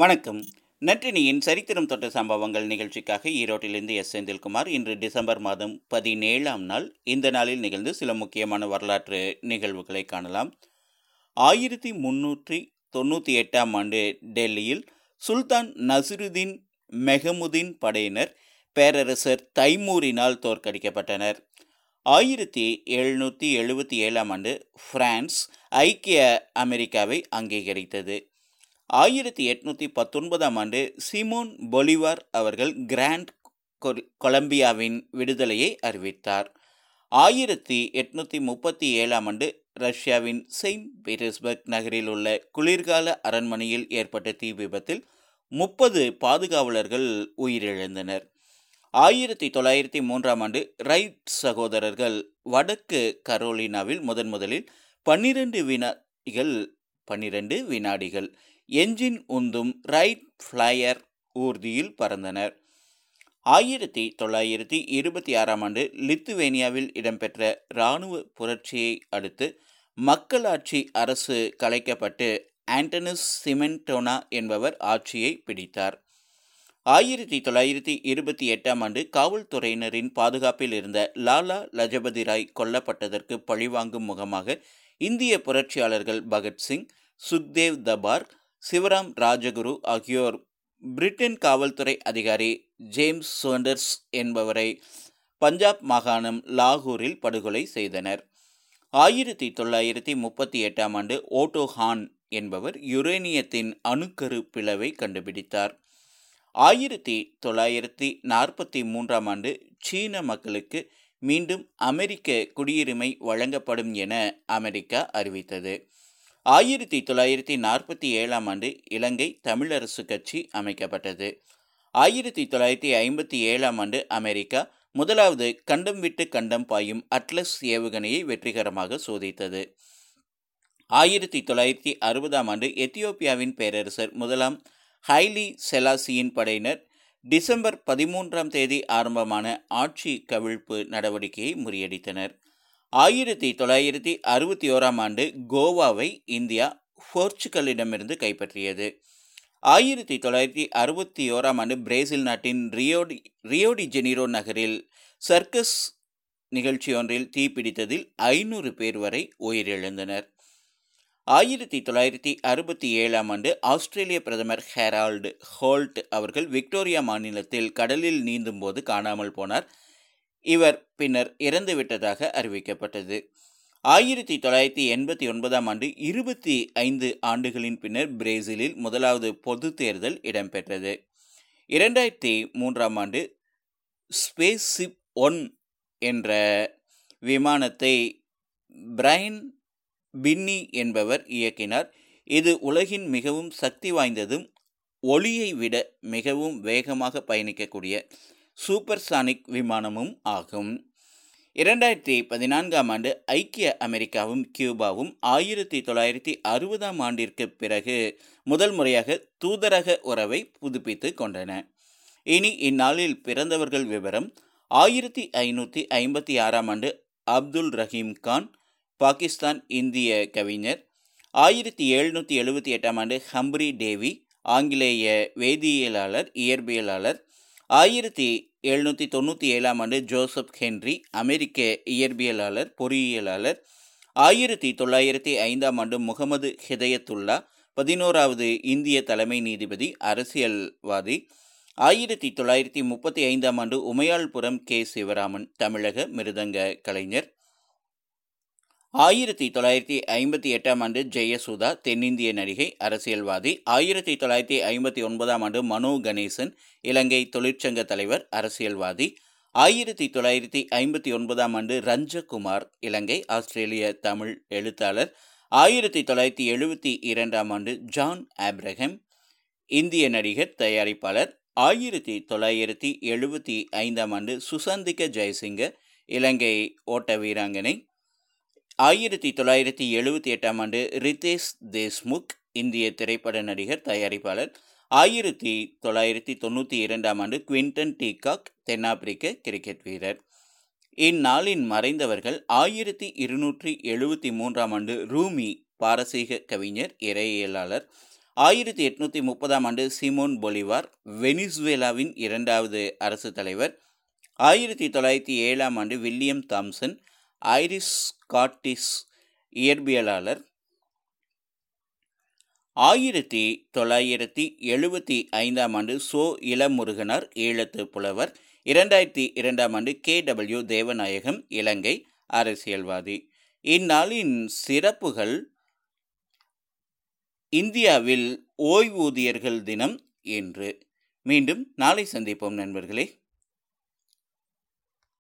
வணக்கம். நற்றினியின் சரித்திரம் தொட்ட சம்பவங்கள் நிகழ்ச்சிக்காக ஈரோட்டிலிருந்து எஸ். செந்தில்குமார் இன்று டிசம்பர் மாதம் பதினேழாம் நாள் இந்த நாளில் நிகழ்ந்து சில முக்கியமான வரலாற்று நிகழ்வுகளை காணலாம். ஆயிரத்தி முன்னூற்றி தொண்ணூற்றி எட்டாம் ஆண்டு டெல்லியில் சுல்தான் நசிருதீன் மெஹமுதீன் படையினர் பேரரசர் தைமூரினால் தோற்கடிக்கப்பட்டனர். ஆயிரத்தி எழுநூற்றி எழுபத்தி ஏழாம் ஆண்டு பிரான்ஸ் ஐக்கிய அமெரிக்காவை அங்கீகரித்தது. ஆயிரத்தி எட்நூற்றி பத்தொன்பதாம் ஆண்டு சிமோன் பொலிவார் அவர்கள் கிராண்ட் கொலம்பியாவின் விடுதலையை அறிவித்தார். ஆயிரத்தி எட்நூற்றி முப்பத்தி ஏழாம் ஆண்டு ரஷ்யாவின் செயின்ட் பீட்டர்ஸ்பர்க் நகரில் உள்ள குளிர்கால அரண்மனையில் ஏற்பட்ட தீ விபத்தில் முப்பது பாதுகாவலர்கள் உயிரிழந்தனர். ஆயிரத்தி தொள்ளாயிரத்தி மூன்றாம் ஆண்டு ரைட் சகோதரர்கள் வடக்கு கரோலினாவில் முதன் முதலில் பன்னிரண்டு வினாடிகள் பன்னிரண்டு வினாடிகள் என்ஜின் உந்தும் ரைட் ஃப்ளையர் ஊர்தியில் பறந்தனர். ஆயிரத்தி தொள்ளாயிரத்தி இருபத்தி ஆறாம் ஆண்டு லித்துவேனியாவில் இடம்பெற்ற இராணுவ புரட்சியை அடுத்து மக்களாட்சி அரசு கலைக்கப்பட்டு ஆண்டனஸ் சிமெண்டோனா என்பவர் ஆட்சியை பிடித்தார். ஆயிரத்தி தொள்ளாயிரத்தி இருபத்தி எட்டாம் ஆண்டு காவல்துறையினரின் பாதுகாப்பில் இருந்த லாலா லஜபதி ராய் கொல்லப்பட்டதற்கு பழிவாங்கும் முகமாக இந்திய புரட்சியாளர்கள் பகத்சிங் சுக்தேவ் தபார்க் சிவராம் ராஜகுரு ஆகியோர் பிரிட்டன் காவல்துறை அதிகாரி ஜேம்ஸ் சோண்டர்ஸ் என்பவரை பஞ்சாப் மாகாணம் லாகூரில் படுகொலை செய்தனர். ஆயிரத்தி தொள்ளாயிரத்தி முப்பத்தி எட்டாம் ஆண்டு ஓட்டோ ஹான் என்பவர் யுரேனியத்தின் அணுக்கரு பிளவை கண்டுபிடித்தார். ஆயிரத்தி தொள்ளாயிரத்தி நாற்பத்தி மூன்றாம் ஆண்டு சீன மக்களுக்கு மீண்டும் அமெரிக்க குடியுரிமை வழங்கப்படும் என அமெரிக்கா அறிவித்தது. ஆயிரத்தி தொள்ளாயிரத்தி நாற்பத்தி ஏழாம் ஆண்டு இலங்கை தமிழரசு கட்சி அமைக்கப்பட்டது. ஆயிரத்தி தொள்ளாயிரத்தி ஐம்பத்தி ஏழாம் ஆண்டு அமெரிக்கா முதலாவது கண்டம் விட்டு கண்டம் பாயும் அட்லஸ் ஏவுகணையை வெற்றிகரமாக சோதித்தது. ஆயிரத்தி தொள்ளாயிரத்தி அறுபதாம் ஆண்டு எத்தியோப்பியாவின் பேரரசர் முதலாம் ஹைலி செலாசியின் படையினர் டிசம்பர் பதிமூன்றாம் தேதி ஆரம்பமான ஆட்சி கவிழ்ப்பு நடவடிக்கையை முறியடித்தனர். ஆயிரத்தி தொள்ளாயிரத்தி அறுபத்தி ஓராம் ஆண்டு கோவாவை இந்தியா போர்ச்சுகலிடமிருந்து கைப்பற்றியது. ஆயிரத்தி தொள்ளாயிரத்தி அறுபத்தி ஓராம் ஆண்டு பிரேசில் நாட்டின் ரியோடி ரியோடி ஜெனிரோ நகரில் சர்க்கஸ் நிகழ்ச்சியொன்றில் தீப்பிடித்ததில் ஐநூறு பேர் வரை உயிரிழந்தனர். ஆயிரத்தி தொள்ளாயிரத்தி அறுபத்தி ஏழாம் ஆண்டு ஆஸ்திரேலிய பிரதமர் ஹெரால்டு ஹோல்ட் அவர்கள் விக்டோரியா மாநிலத்தில் கடலில் நீந்தும் போது காணாமல் போனார். இவர் பின்னர் இறந்துவிட்டதாக அறிவிக்கப்பட்டது. ஆயிரத்தி தொள்ளாயிரத்தி எண்பத்தி ஒன்பதாம் ஆண்டு இருபத்தி ஐந்து ஆண்டுகளின் பின்னர் பிரேசிலில் முதலாவது பொது தேர்தல் இடம்பெற்றது. இரண்டாயிரத்தி மூன்றாம் ஆண்டு ஸ்பேஸ் ஒன் என்ற விமானத்தை பிரைன் பின்னி என்பவர் இயக்கினார். இது உலகின் மிகவும் சக்தி வாய்ந்ததும் ஒளியை விட மிகவும் வேகமாக பயணிக்கக்கூடிய சூப்பர்சானிக் விமானமும் ஆகும். இரண்டாயிரத்தி பதினான்காம் ஆண்டு ஐக்கிய அமெரிக்காவும் கியூபாவும் ஆயிரத்தி தொள்ளாயிரத்தி அறுபதாம் ஆண்டிற்கு பிறகு முதல் முறையாக தூதரக உறவை புதுப்பித்து கொண்டன. இனி இந்நாளில் பிறந்தவர்கள் விவரம் ஆயிரத்தி ஐநூற்றி ஐம்பத்தி ஆறாம் ஆண்டு அப்துல் ரஹீம் கான் பாகிஸ்தான் இந்திய கவிஞர் ஆயிரத்தி எழுநூற்றி எழுபத்தி எட்டாம் ஆண்டு ஹம்ப்ரி டேவி ஆங்கிலேய வேதியியலாளர் இயற்பியலாளர் ஆயிரத்தி எழுநூற்றி தொண்ணூற்றி ஏழாம் ஆண்டு ஜோசப் ஹென்றி அமெரிக்க இயற்பியலாளர் பொறியியலாளர். ஆயிரத்தி தொள்ளாயிரத்தி ஐந்தாம் ஆண்டு முகமது ஹிதயத்துல்லா பதினோராவது இந்திய தலைமை நீதிபதி அரசியல்வாதி. ஆயிரத்தி தொள்ளாயிரத்தி முப்பத்தி ஐந்தாம் ஆண்டு உமையாள்புரம் கே. சிவராமன் தமிழக மிருதங்க கலைஞர். ஆயிரத்தி தொள்ளாயிரத்தி ஐம்பத்தி எட்டாம் ஆண்டு ஜெயசுதா தென்னிந்திய நடிகை அரசியல்வாதி. ஆயிரத்தி தொள்ளாயிரத்தி ஐம்பத்தி ஒன்பதாம் ஆண்டு மனோ கணேசன் இலங்கை தொழிற்சங்க தலைவர் அரசியல்வாதி. ஆயிரத்தி தொள்ளாயிரத்தி ஐம்பத்தி ஒன்பதாம் ஆண்டு ரஞ்சகுமார் இலங்கை ஆஸ்திரேலிய தமிழ் எழுத்தாளர். ஆயிரத்தி தொள்ளாயிரத்தி எழுபத்தி இரண்டாம் ஆண்டு ஜான் ஆப்ரஹம் இந்திய நடிகர் தயாரிப்பாளர். ஆயிரத்தி தொள்ளாயிரத்தி எழுபத்தி ஐந்தாம் ஆண்டு சுசந்திக ஜெயசிங்க இலங்கை ஓட்ட வீராங்கனை ஆயிரத்தி தொள்ளாயிரத்தி எழுபத்தி எட்டாம் ஆண்டு ரிதேஷ் தேஷ்முக் இந்திய திரைப்பட நடிகர் தயாரிப்பாளர். ஆயிரத்தி தொள்ளாயிரத்தி தொண்ணூற்றி இரண்டாம் ஆண்டு குவிண்டன் டீகாக் தென்னாப்பிரிக்க கிரிக்கெட் வீரர். இந்நாளின் மறைந்தவர்கள் ஆயிரத்தி இருநூற்றி எழுபத்தி மூன்றாம் ஆண்டு ரூமி பாரசீக கவிஞர் இறையியலாளர். ஆயிரத்தி எட்நூற்றி முப்பதாம் ஆண்டு சிமோன் பொலிவார் வெனிசுவேலாவின் இரண்டாவது அரசு தலைவர். ஆயிரத்தி தொள்ளாயிரத்தி ஏழாம் ஆண்டு வில்லியம் தாம்சன் ஐரிஷ் காட்டிஸ் இயற்பியலாளர். ஆயிரத்தி தொள்ளாயிரத்தி எழுபத்தி ஐந்தாம் ஆண்டு சோ இளமுருகனார் ஈழத்து புலவர். இரண்டாயிரத்தி இரண்டாம் ஆண்டு கே டபிள்யூ தேவநாயகம் இலங்கை அரசியல்வாதி. இந்நாளின் சிறப்புகள் இந்தியாவில் ஓய்வூதியர்கள் தினம் என்று. மீண்டும் நாளை சந்திப்போம் நண்பர்களே.